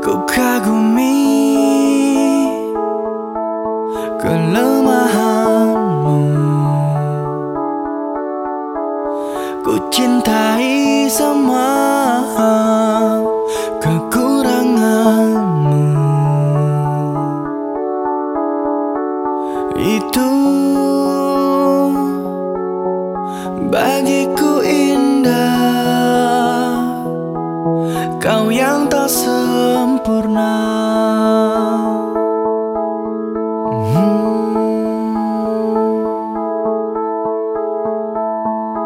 Ku kagumi kelemahanmu. Ku cintai semua kekuranganmu. Itu bagiku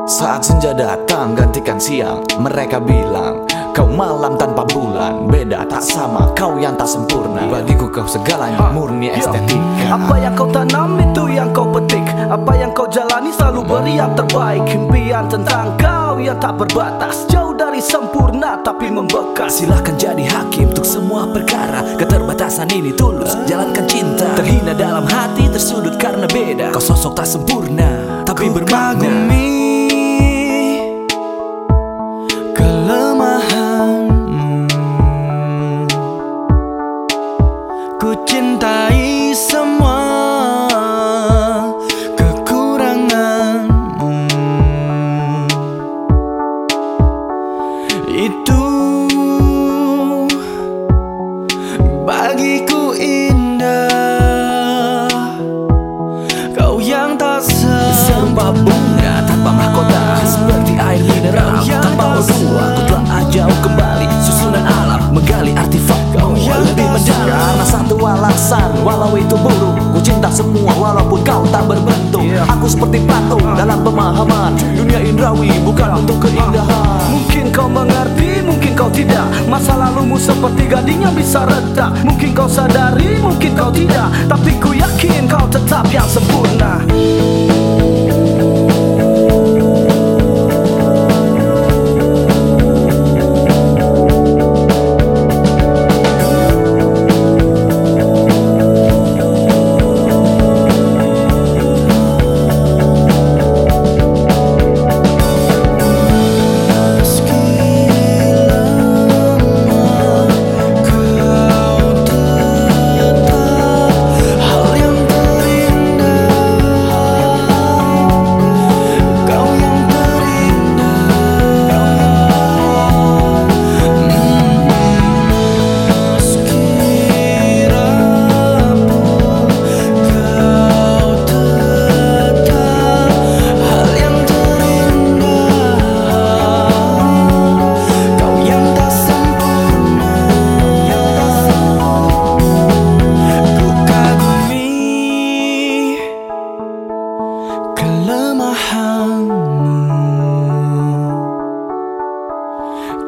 Saat senja datang gantikan siang. Mereka bilang Kau malam tanpa bulan. Beda tak sama Kau yang tak sempurna. Bagiku kau segalanya Murni estetika. Apa yang kau tanam itu yang kau petik. Apa yang kau jalani selalu beri yang terbaik. Impian tentang kau yang tak berbatas. Jauh dari sempurna tapi membekas. Silahkan jadi hakim untuk semua perkara. Keterbatasan ini tulus Jalankan cinta. Terhina dalam hati Tersudut karena beda. Kau sosok tak sempurna Tapi bermakna Itu bagiku indah. Kau yang tak Sembah bunga tanpa mahkota Seperti air mineral. Kau yang tanpa O2 Aku telah jauh kembali. Susunan alam menggali artefak Kau yang lebih mendalam Karena satu alasan. Walau itu buruk Ku cinta semua Walaupun kau tak berbentuk. Aku seperti patung Dalam pemahaman. Dunia indrawi Bukan untuk keindahan. Mungkin tidak. Masa lalumu seperti gading yang bisa retak Mungkin kau sadari, mungkin kau tidak. Tapi ku yakin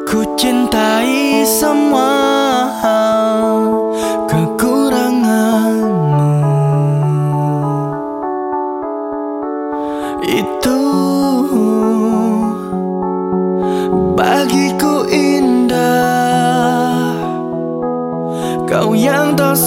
Ku cintai semua kekuranganmu. Itu bagiku indah. Kau yang tak